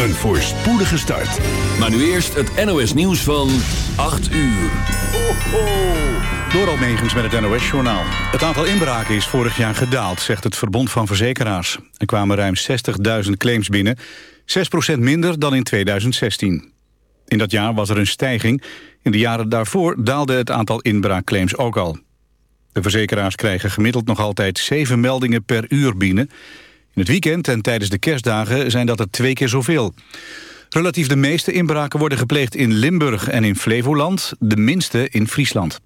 Een voorspoedige start. Maar nu eerst het NOS nieuws van 8 uur. Ho, ho. Door Almegens met het NOS-journaal. Het aantal inbraken is vorig jaar gedaald, zegt het Verbond van Verzekeraars. Er kwamen ruim 60.000 claims binnen, 6% minder dan in 2016. In dat jaar was er een stijging. In de jaren daarvoor daalde het aantal inbraakclaims ook al. De verzekeraars krijgen gemiddeld nog altijd 7 meldingen per uur binnen... In het weekend en tijdens de kerstdagen zijn dat er twee keer zoveel. Relatief de meeste inbraken worden gepleegd in Limburg en in Flevoland, de minste in Friesland.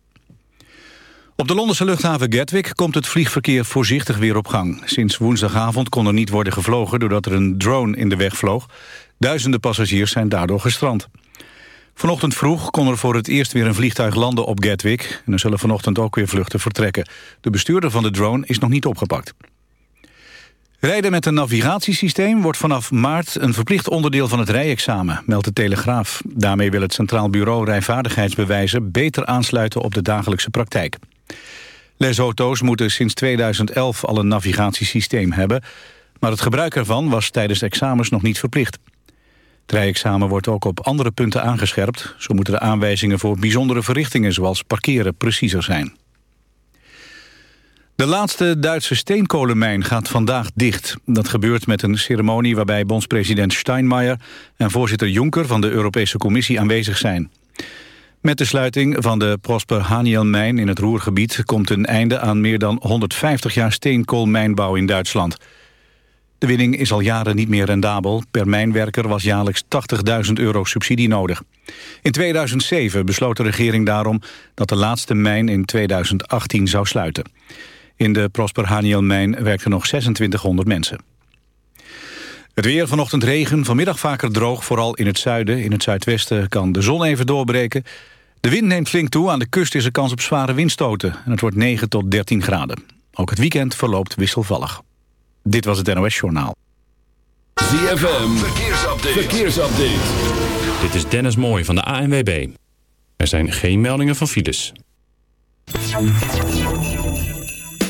Op de Londense luchthaven Gatwick komt het vliegverkeer voorzichtig weer op gang. Sinds woensdagavond kon er niet worden gevlogen doordat er een drone in de weg vloog. Duizenden passagiers zijn daardoor gestrand. Vanochtend vroeg kon er voor het eerst weer een vliegtuig landen op Gatwick. En er zullen vanochtend ook weer vluchten vertrekken. De bestuurder van de drone is nog niet opgepakt. Rijden met een navigatiesysteem wordt vanaf maart een verplicht onderdeel van het rijexamen, meldt de Telegraaf. Daarmee wil het Centraal Bureau Rijvaardigheidsbewijzen beter aansluiten op de dagelijkse praktijk. Lesauto's moeten sinds 2011 al een navigatiesysteem hebben, maar het gebruik ervan was tijdens examens nog niet verplicht. Het rijexamen wordt ook op andere punten aangescherpt. Zo moeten de aanwijzingen voor bijzondere verrichtingen zoals parkeren preciezer zijn. De laatste Duitse steenkolenmijn gaat vandaag dicht. Dat gebeurt met een ceremonie waarbij bondspresident Steinmeier... en voorzitter Juncker van de Europese Commissie aanwezig zijn. Met de sluiting van de Prosper Haniel-mijn in het Roergebied... komt een einde aan meer dan 150 jaar steenkoolmijnbouw in Duitsland. De winning is al jaren niet meer rendabel. Per mijnwerker was jaarlijks 80.000 euro subsidie nodig. In 2007 besloot de regering daarom dat de laatste mijn in 2018 zou sluiten. In de Prosper Haniel-mijn werkten nog 2600 mensen. Het weer vanochtend regen, vanmiddag vaker droog, vooral in het zuiden. In het zuidwesten kan de zon even doorbreken. De wind neemt flink toe, aan de kust is er kans op zware windstoten. En het wordt 9 tot 13 graden. Ook het weekend verloopt wisselvallig. Dit was het NOS Journaal. ZFM, verkeersupdate. verkeersupdate. Dit is Dennis Mooij van de ANWB. Er zijn geen meldingen van files.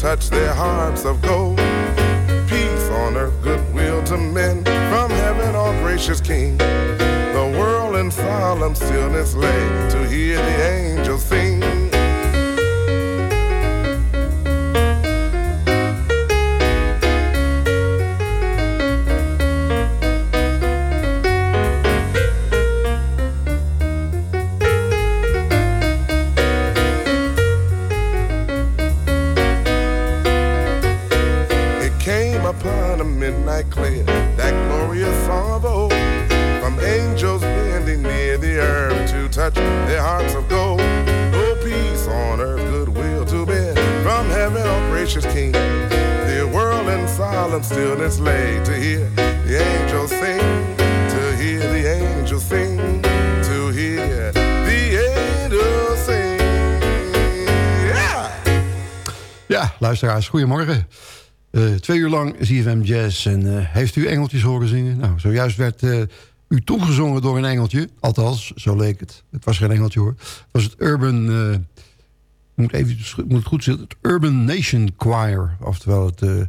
touch their hearts of gold. Peace on earth, goodwill to men. From heaven all gracious King. The world in solemn stillness lay to hear the angels sing. Midnight clear, that glorious song of old, from angels bending near the earth to touch their hearts of gold. Oh, peace on earth, goodwill to men from heaven, oh gracious King. The world in solemn stillness lay to hear the angels sing, to hear the angels sing, to hear the angels sing. Yeah! Ja, luisteraars, goedemorgen. Eh, twee uur lang ZFM Jazz. En eh, heeft u engeltjes horen zingen? Nou, zojuist werd eh, u toegezongen door een engeltje. Althans, zo leek het. Het was geen engeltje hoor. Het was het Urban... moet, even, moet het goed zitten. Het Urban Nation Choir. Oftewel het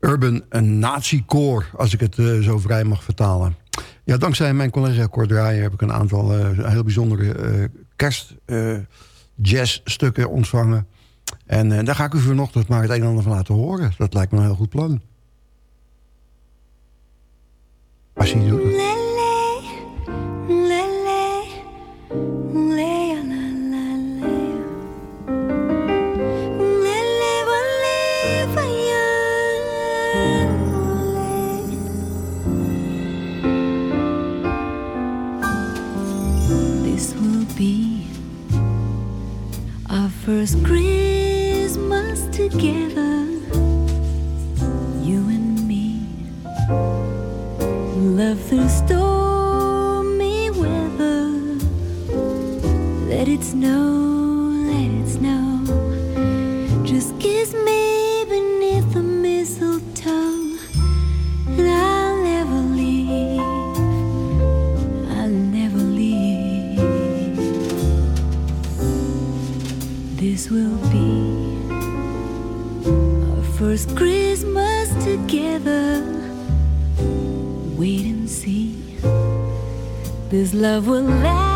Urban Nazi Koor. Als ik het zo vrij mag vertalen. Ja, dankzij mijn collega Cor Draaier heb ik een aantal heel bijzondere kerst eh, jazzstukken ontvangen. En eh, daar ga ik u vanochtend maar het een en ander van laten horen. Dat lijkt me een heel goed plan. Als je doet. First Christmas Love through stormy weather. Let it snow, let it snow. Just kiss me beneath the mistletoe, and I'll never leave. I'll never leave. This will be our first Christmas together. Wait and see. This love will last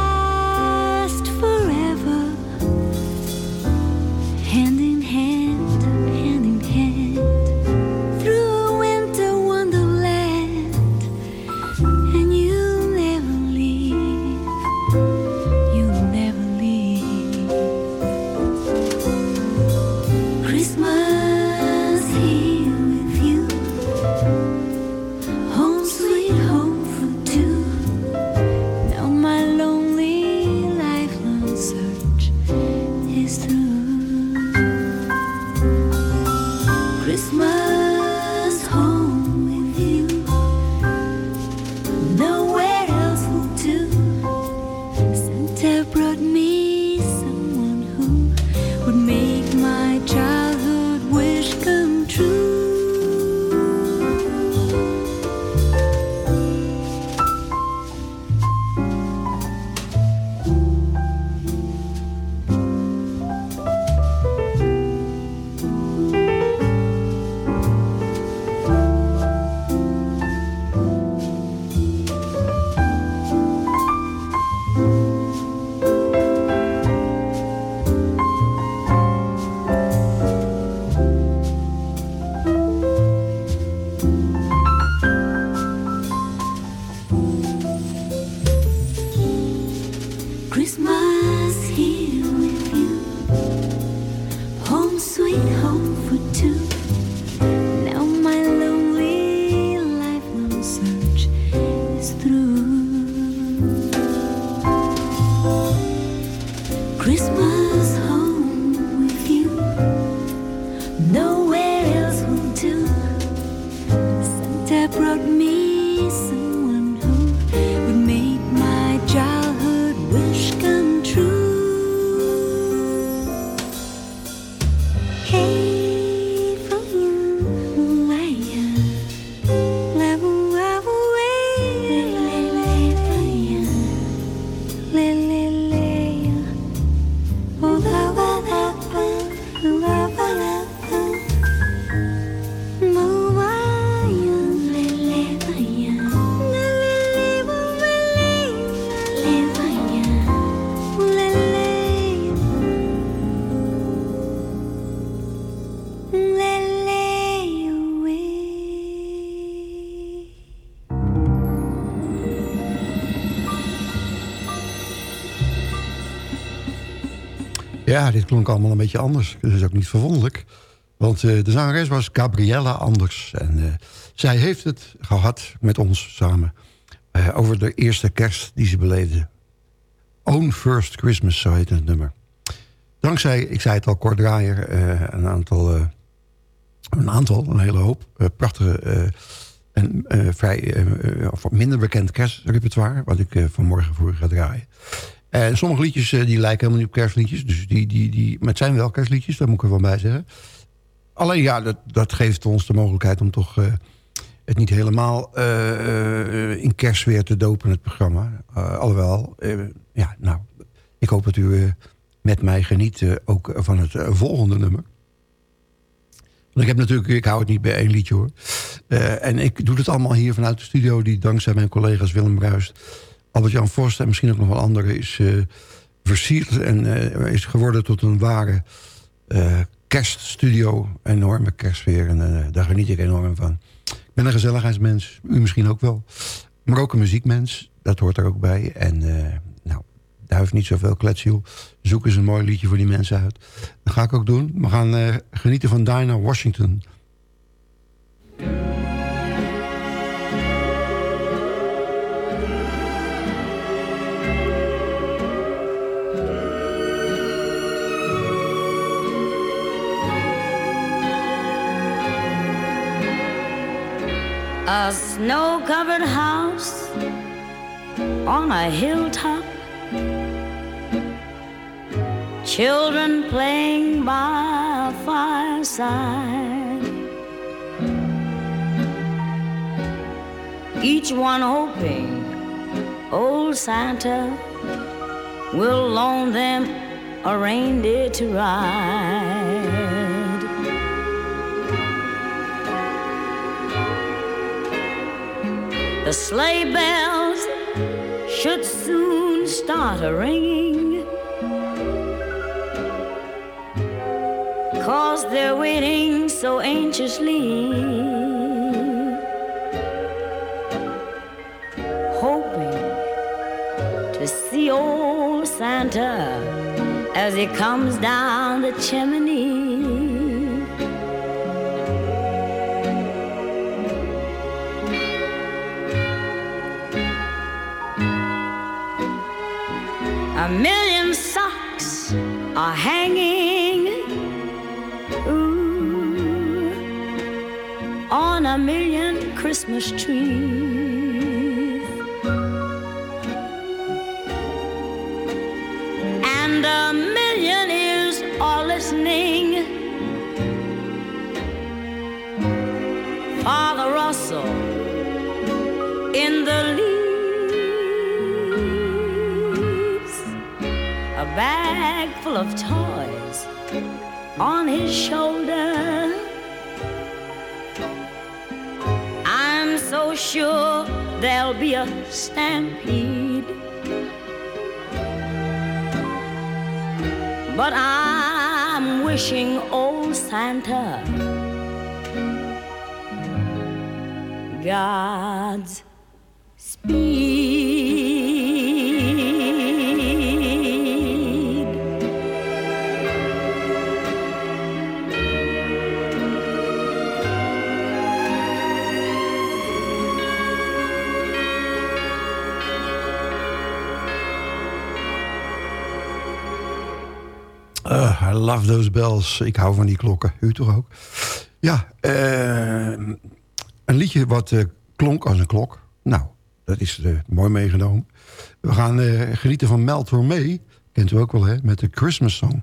Ja, dit klonk allemaal een beetje anders. Dat is ook niet verwonderlijk. Want eh, de zangeres was Gabriella Anders. En eh, zij heeft het gehad met ons samen... eh, over de eerste kerst die ze beleefde. Own First Christmas, zo heet het nummer. Dankzij, ik zei het al, Kort Draaier... een aantal, een aantal, een hele hoop... prachtige en vrij of minder bekend kerstrepertoire... wat ik vanmorgen voor ga draaien. En sommige liedjes eh, die lijken helemaal niet op kerstliedjes. Dus die, die, die, maar het zijn wel kerstliedjes, daar moet ik er wel bij zeggen. Alleen ja, dat, dat geeft ons de mogelijkheid om toch... eh, het niet helemaal eh, eh, in kerstsfeer te dopen, het programma. Eh, alhoewel, eh, ja, nou, ik hoop dat u eh, met mij geniet eh, ook van het eh, volgende nummer. Want ik heb natuurlijk, ik hou het niet bij één liedje hoor. Eh, en ik doe het allemaal hier vanuit de studio... die dankzij mijn collega's Willem Bruist, Albert-Jan Vorst... en misschien ook nog wel anderen is eh, versierd... en eh, is geworden tot een ware eh, kerststudio. Enorme kerstsfeer en daar geniet ik enorm van. Ik ben een gezelligheidsmens, u misschien ook wel. Maar ook een muziekmens, dat hoort er ook bij. En nou, daar heeft niet zoveel kletsjoel. Zoek eens een mooi liedje voor die mensen uit. Dat ga ik ook doen. We gaan genieten van Dinah Washington. A snow covered house on a hilltop. Children playing by a fireside. Each one hoping old Santa will loan them a reindeer to ride. The sleigh bells should soon start a ringing. Cause they're waiting so anxiously. Hoping to see old Santa as he comes down the chimney. A million socks are hanging ooh, on a million Christmas trees. And a million ears are listening. Father Russell in the leaves full of toys on his shoulder. I'm so sure there'll be a stampede. But I'm wishing old Santa God's speed. Love those bells. Ik hou van die klokken. U toch ook? Ja, eh, een liedje wat eh, klonk als een klok. Nou, dat is eh, mooi meegenomen. We gaan genieten van Mel Tormé. Kent u ook wel, hè? Met de Christmas Song.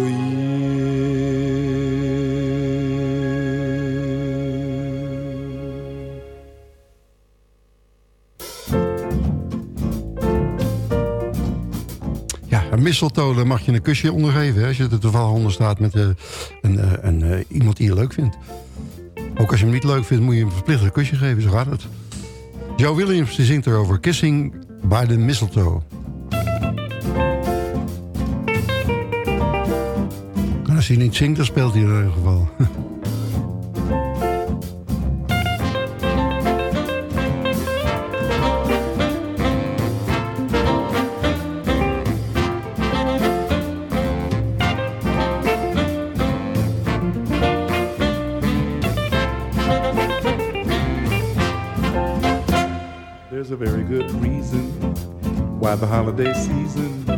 Daar mag je een kusje onder geven. Hè, als je er toevallig onder staat met eh, een, eh, een, eh, iemand die je leuk vindt. Ook als je hem niet leuk vindt, moet je hem verplicht een kusje geven. Zo gaat het. Joe Williams die zingt erover Kissing by the Mistletoe. Als hij niet zingt, dan speelt hij in ieder geval. why the holiday season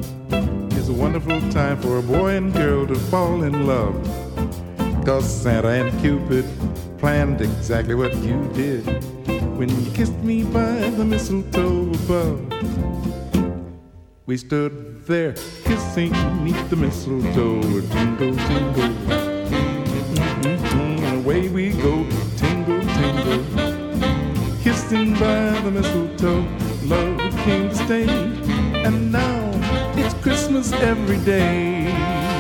is a wonderful time for a boy and girl to fall in love. Cause Santa and Cupid planned exactly what you did when you kissed me by the mistletoe above. We stood there kissing neath the mistletoe, jingle, jingle. Mm-hmm, away we go, tingle, tingle kissing by the mistletoe. Love came to stay, every day.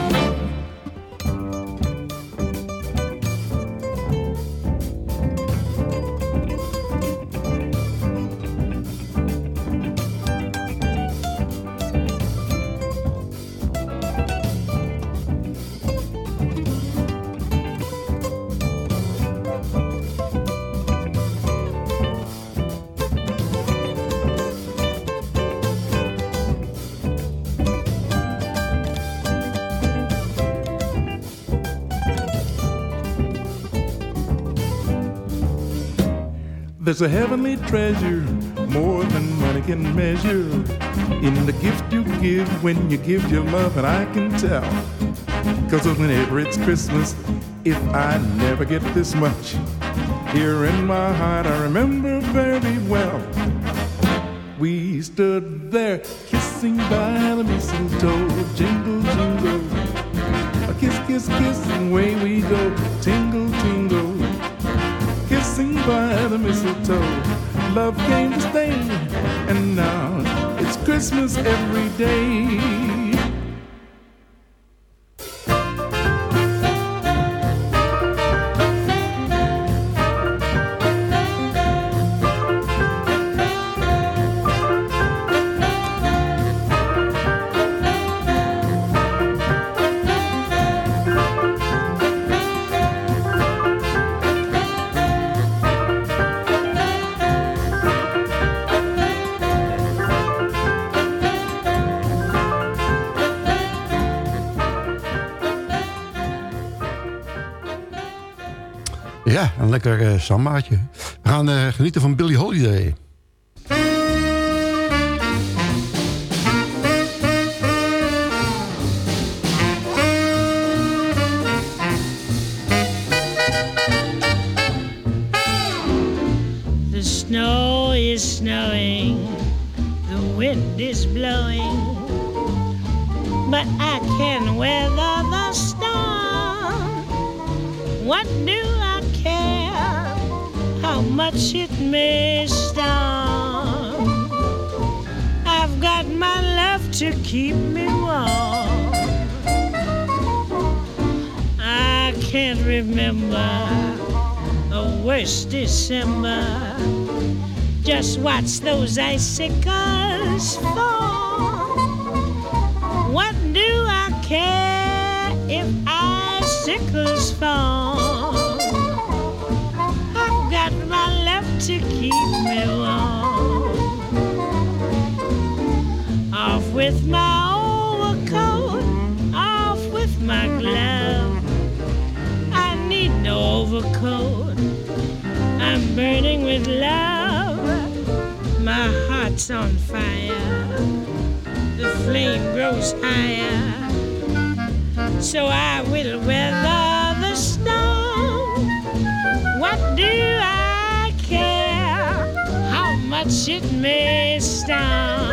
There's a heavenly treasure more than money can measure in the gift you give when you give your love, and I can tell. Cause whenever it's Christmas, if I never get this much, here in my heart I remember very well. We stood there kissing by the mistletoe, jingle, jingle. A kiss, kiss, kiss, and away we go, tingle, by the mistletoe. Love came to stay, and now it's Christmas every day. Lekker eh sambaatje. We gaan eh, genieten van Billie Holiday. Keep me warm. I can't remember the worst December. Just watch those icicles fall. What do I care if icicles fall? I've got my love to keep me warm. Off with my burning with love. My heart's on fire. The flame grows higher. So I will weather the storm. What do I care how much it may storm?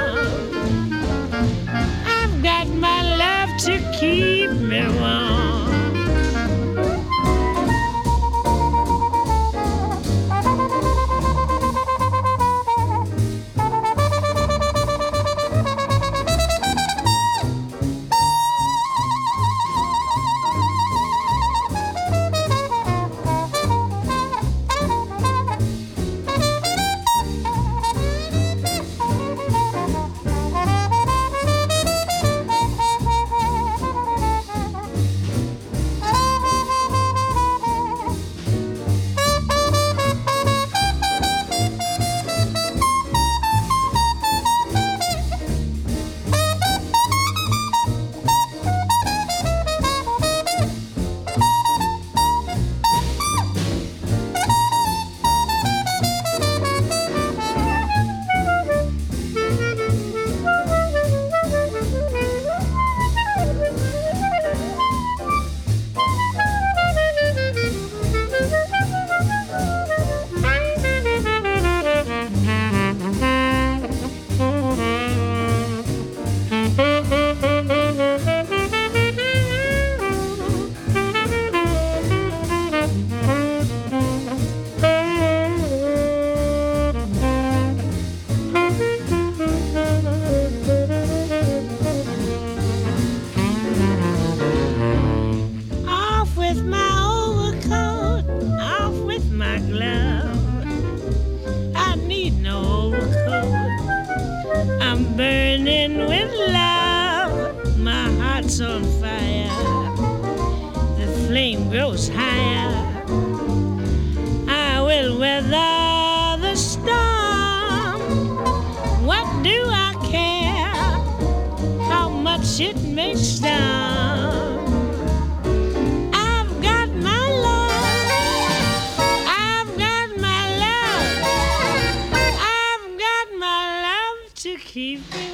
To keep me.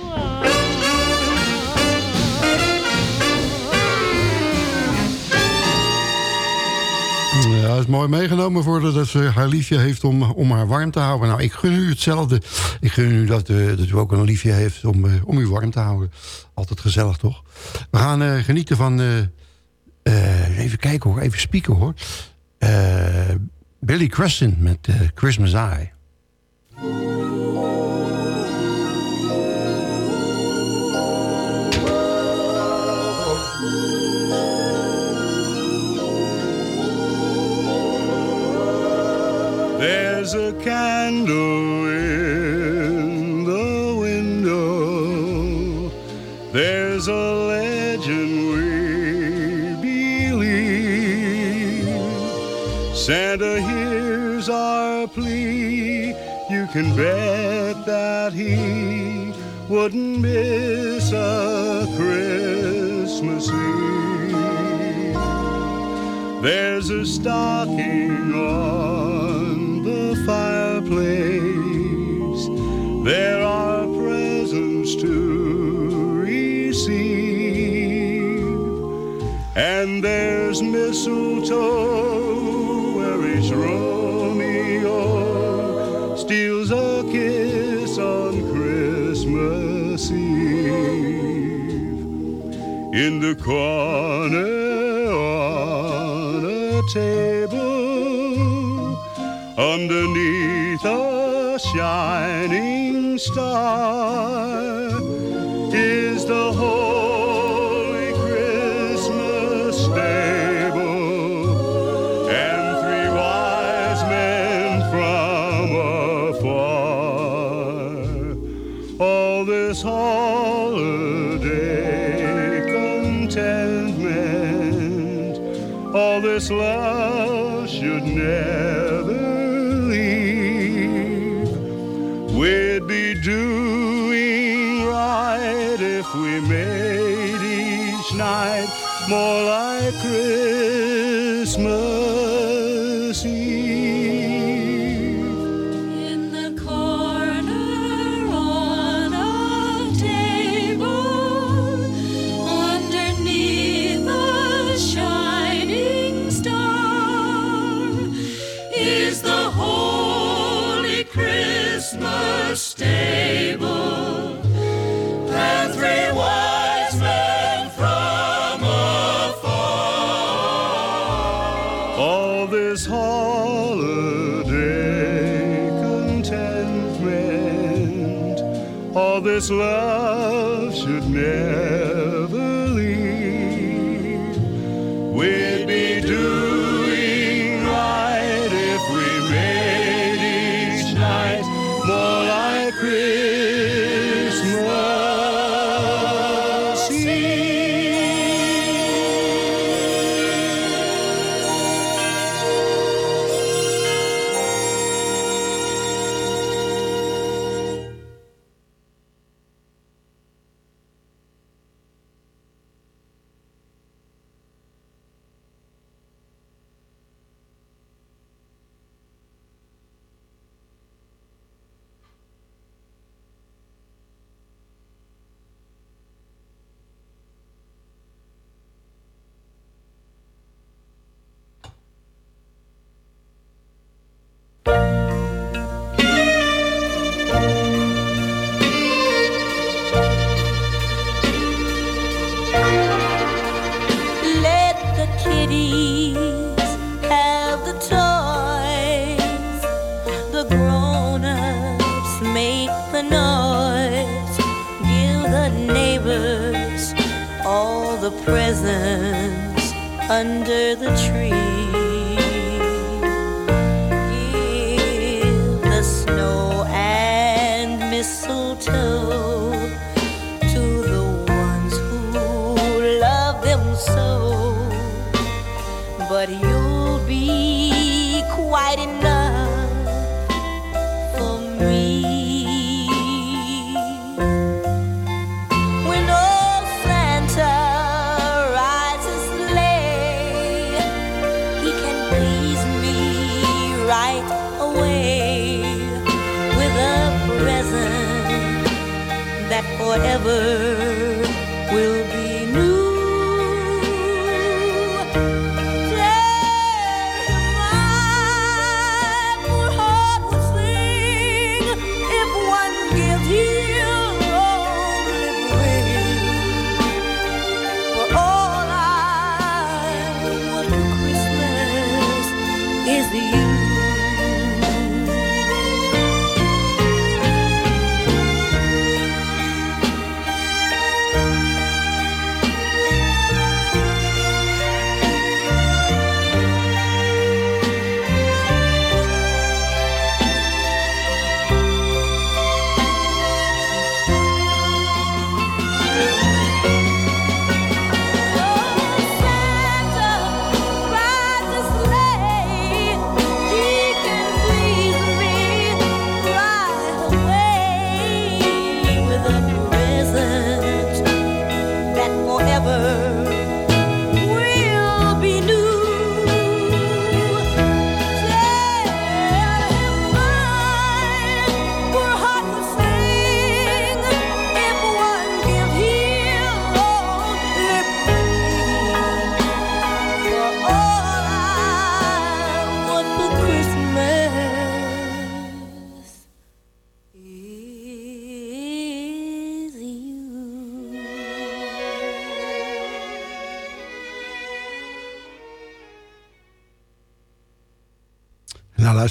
Ja, is mooi meegenomen voor dat ze haar liefje heeft om, om haar warm te houden. Nou, ik gun u hetzelfde. Ik gun u dat, eh, dat u ook een liefje heeft om, eh, om u warm te houden. Altijd gezellig, toch? We gaan eh, genieten van... even kijken hoor, even spieken hoor. Billy Crescent met Christmas Eye. There's a candle in the window. There's a legend we believe. Santa hears our plea. You can bet that he wouldn't miss a Christmas Eve. There's a stocking on There are presents to receive, and there's mistletoe where each Romeo steals a kiss on Christmas Eve. In the corner on a table underneath a shining star is the whole. more like Christmas.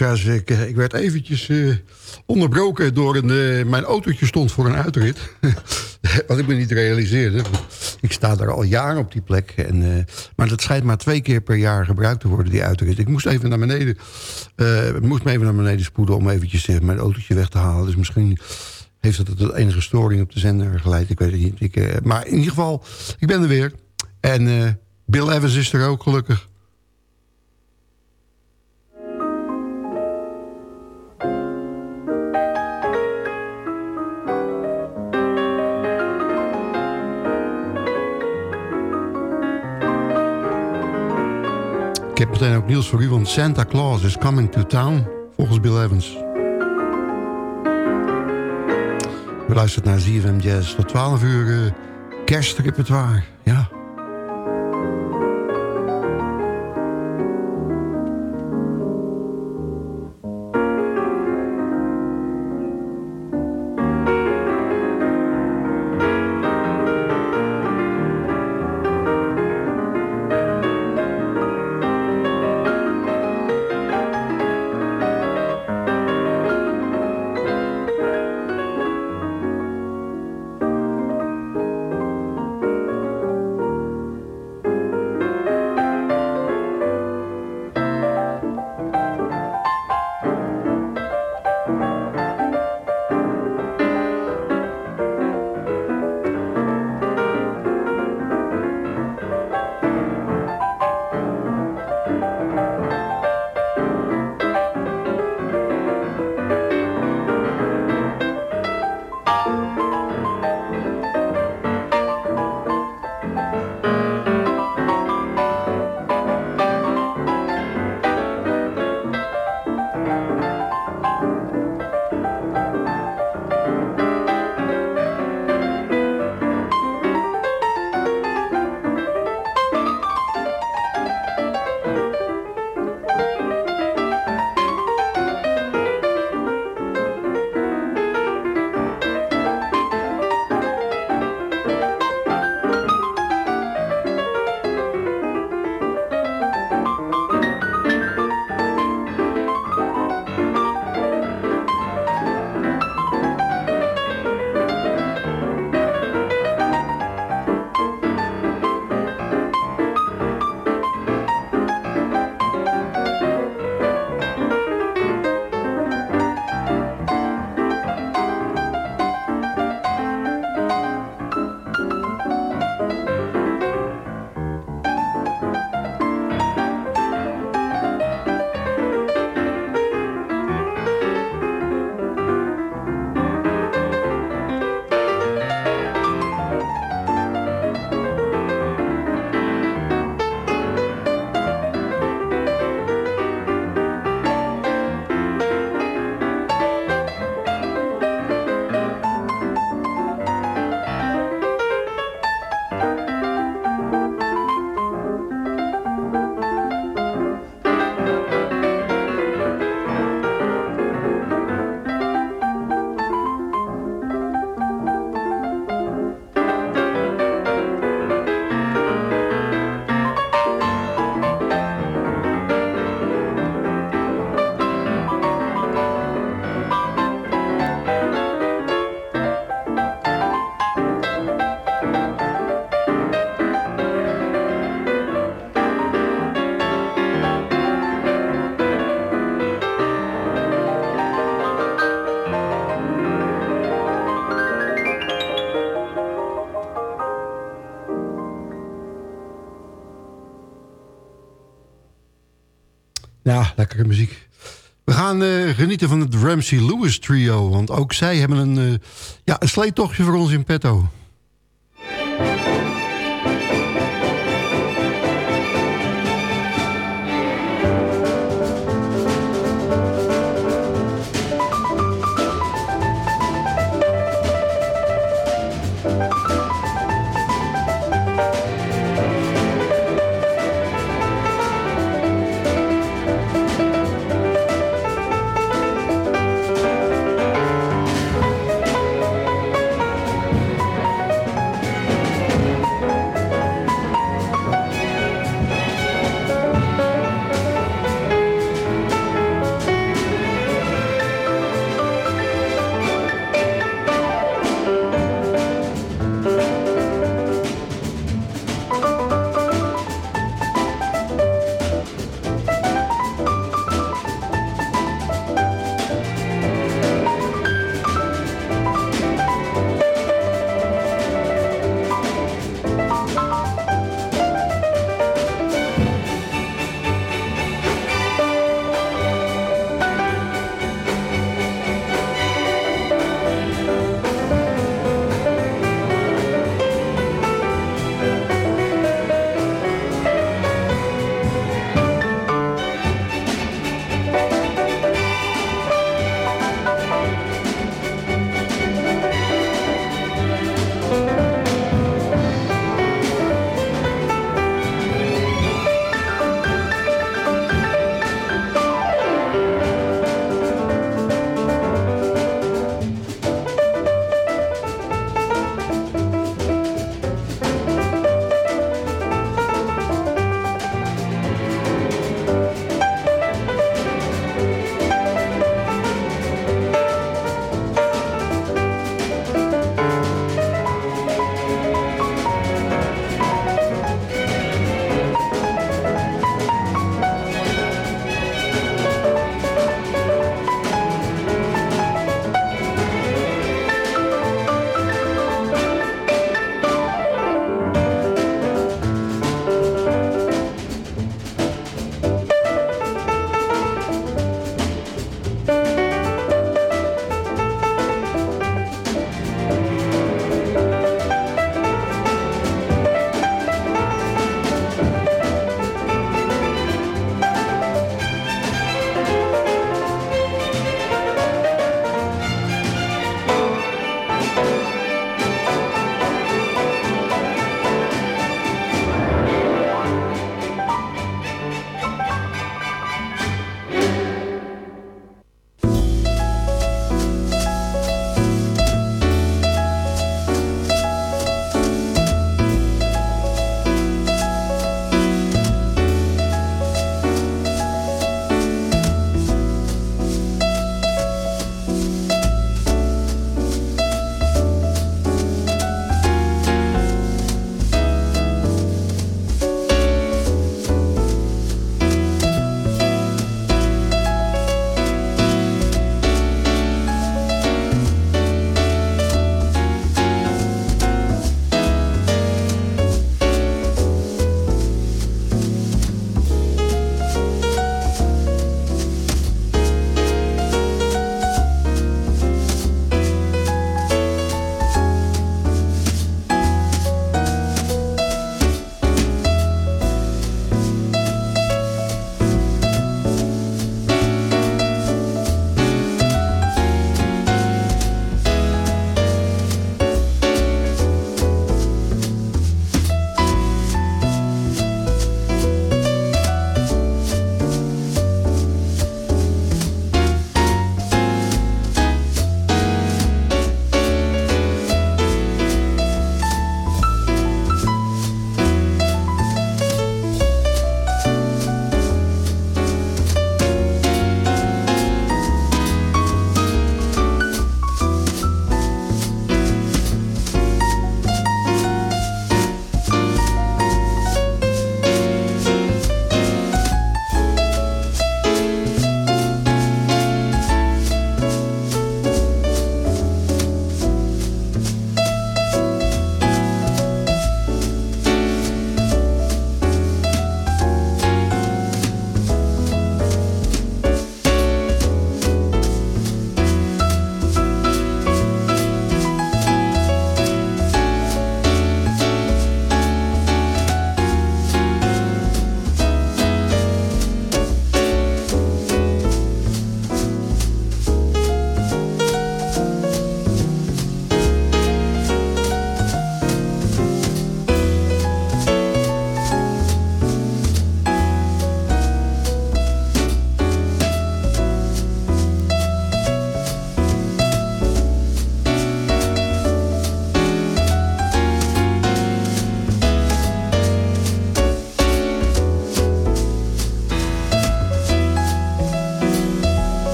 Luisteraars, ik, eh, ik werd eventjes eh, onderbroken door een... eh, mijn autootje stond voor een uitrit. Wat ik me niet realiseerde. Ik sta daar al jaren op die plek. En, maar dat schijnt maar twee keer per jaar gebruikt te worden, die uitrit. Ik moest even naar beneden... moest me even naar beneden spoeden om eventjes mijn autootje weg te halen. Dus misschien heeft dat tot enige storing op de zender geleid. Ik weet het niet. Ik, maar in ieder geval, ik ben er weer. En Bill Evans is er ook, gelukkig. Heb ook nieuws voor u, want Santa Claus is coming to town, volgens Bill Evans. We luisteren naar ZFM Jazz tot 12 uur uh, kerstrepertoire. Ja. Muziek. We gaan eh, genieten van het Ramsey Lewis trio. Want ook zij hebben een, eh, ja, een sleetochtje voor ons in petto.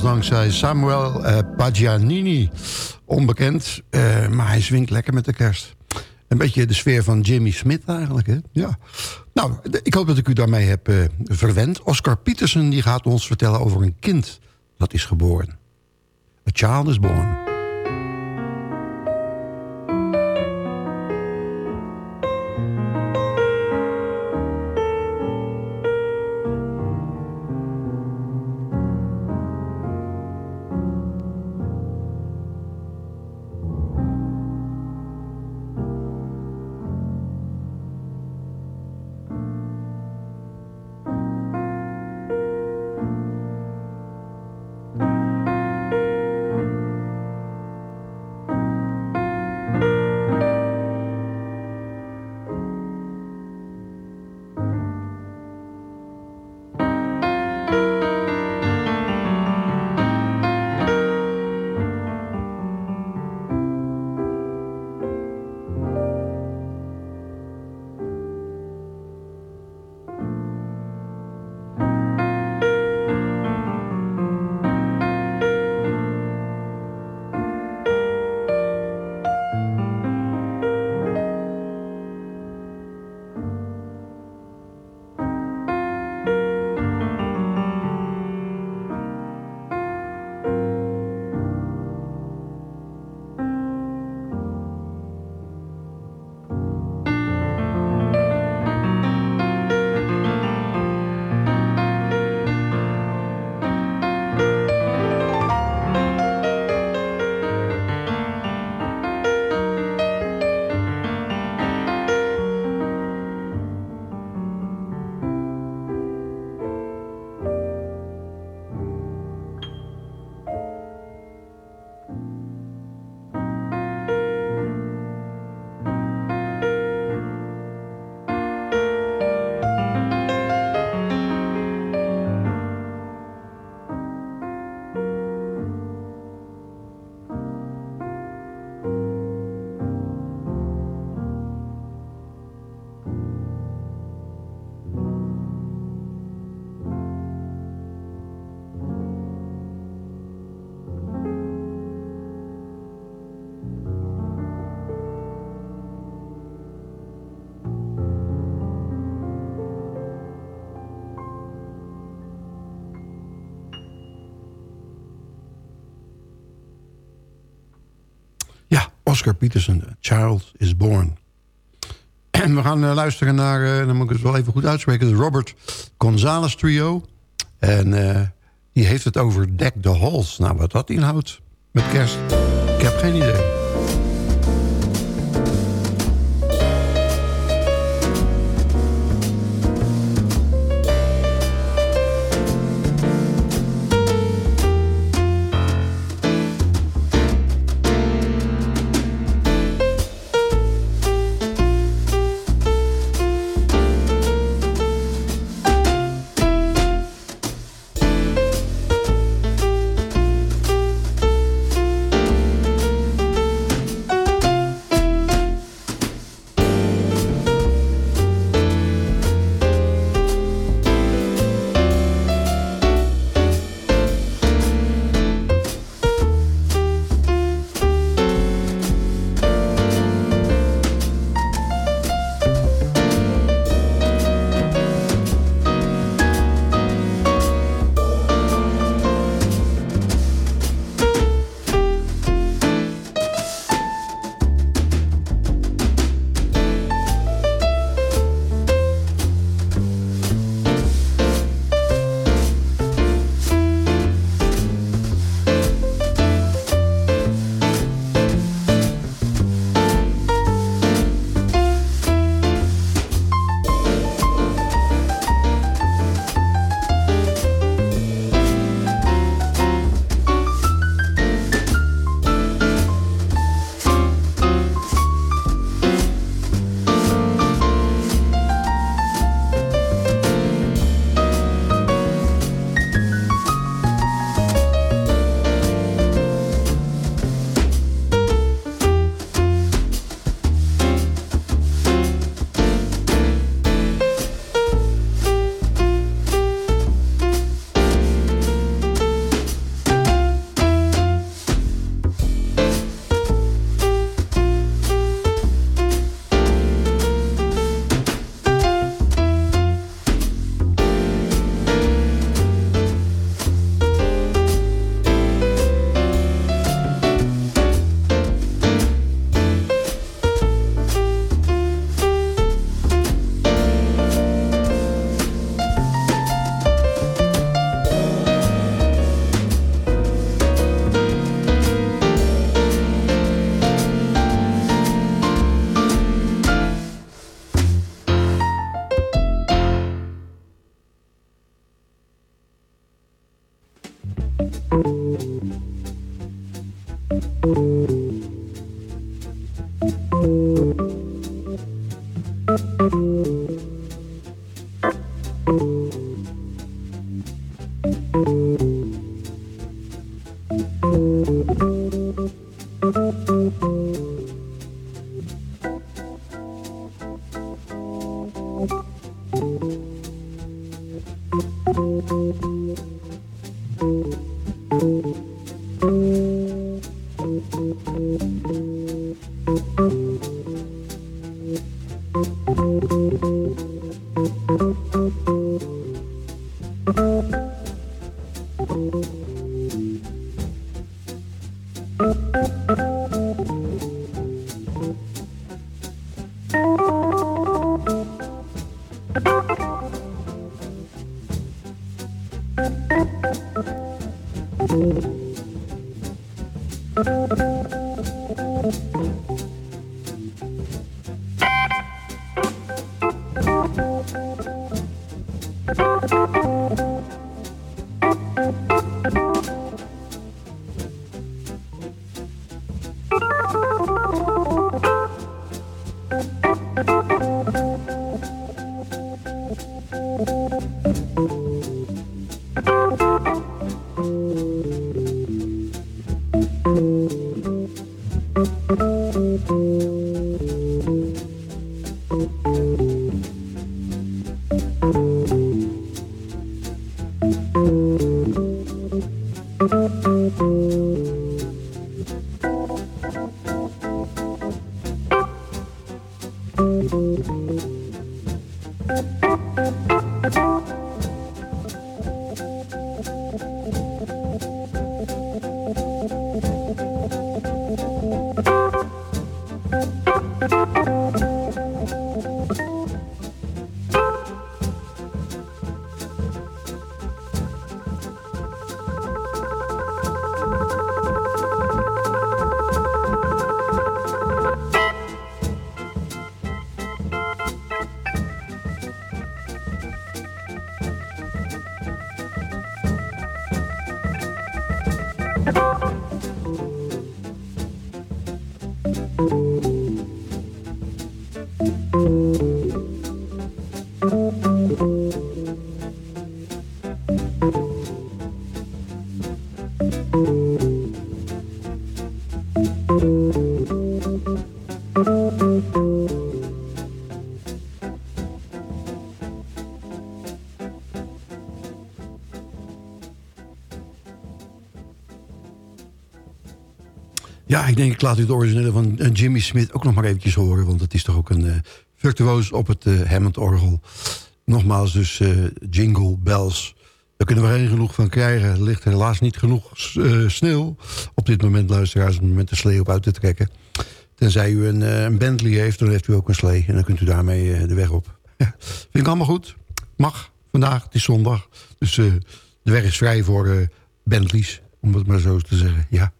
Bells dankzij Samuel uh, Pagianini. Onbekend, uh, maar hij zwingt lekker met de kerst. Een beetje de sfeer van Jimmy Smith eigenlijk, hè? Ja. Nou, ik hoop dat ik u daarmee heb uh, verwend. Oscar Peterson die gaat ons vertellen over een kind dat is geboren. A child is born. Oscar Peterson, Child is Born. En we gaan uh, luisteren naar, uh, dan moet ik het wel even goed uitspreken... de Robert Gonzalez Trio. En uh, die heeft het over Deck the Halls. Nou, wat dat inhoudt met kerst, ik heb geen idee. Ik denk ik laat u het originele van eh, Jimmy Smith ook nog maar eventjes horen. Want het is toch ook een eh, virtuoos op het uh, Hammond-orgel. Nogmaals dus eh, Jingle Bells. Daar kunnen we geen genoeg van krijgen. Er ligt helaas niet genoeg eh, sneeuw op dit moment, luisteraars... om met de slee op uit te trekken. Tenzij u een, eh, een Bentley heeft, dan heeft u ook een slee. En dan kunt u daarmee eh, de weg op. Vind ik allemaal goed. Mag vandaag, het is zondag. Dus eh, de weg is vrij voor eh, Bentleys, om het maar zo te zeggen. Ja.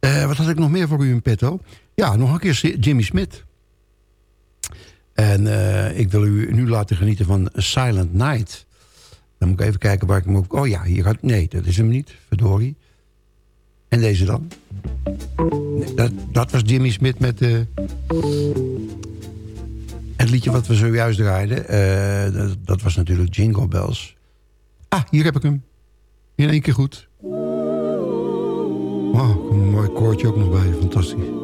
Eh, wat had ik nog meer voor u in petto? Ja, nog een keer Jimmy Smith. En eh, ik wil u nu laten genieten van Silent Night. Dan moet ik even kijken waar ik hem op... Oh ja, hier gaat... Nee, dat is hem niet. Verdorie. En deze dan? Dat, dat was Jimmy Smith met... eh het liedje wat we zojuist draaiden. dat, dat was natuurlijk Jingle Bells. Ah, hier heb ik hem. In één keer goed. Wow, koortje ook nog bij. Fantastisch.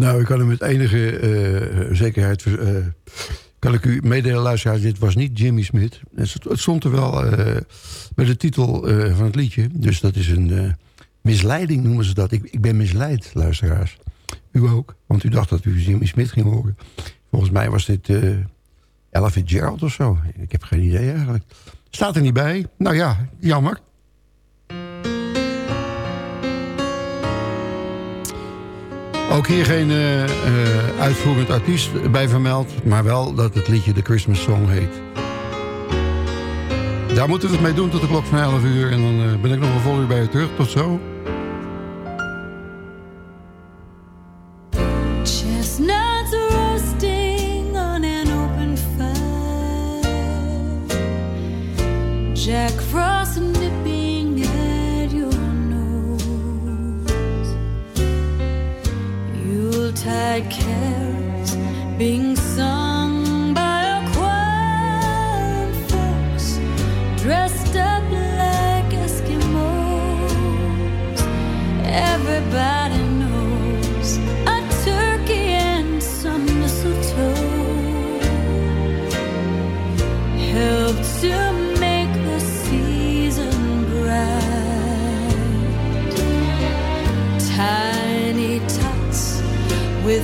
Nou, ik kan u met enige eh, zekerheid... eh, kan ik u meedelen, luisteraars, dit was niet Jimmy Smith. Het stond er wel eh, bij de titel van het liedje. Dus dat is een misleiding, noemen ze dat. Ik, ik ben misleid, luisteraars. U ook, want u dacht dat u Jimmy Smith ging horen. Volgens mij was dit eh Ella Fitzgerald of zo. Ik heb geen idee eigenlijk. Staat er niet bij. Nou ja, jammer. Ook hier geen eh, eh, uitvoerend artiest bij vermeld... maar wel dat het liedje de Christmas Song heet. Daar moeten we het mee doen tot de klok van 11 uur... en dan eh, ben ik nog een vol uur bij u terug. Tot zo.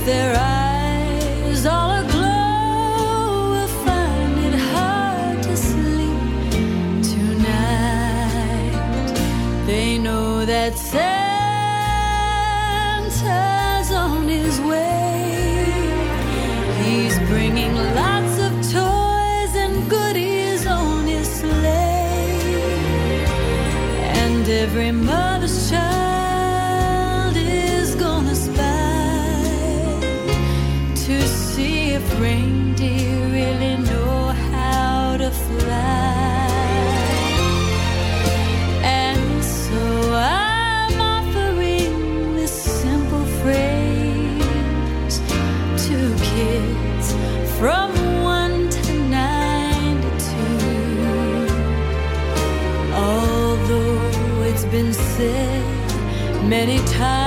Their eyes all aglow will find it hard to sleep tonight. They know that Santa's on his way. He's bringing lots of toys and goodies on his sleigh. And every mother's many times,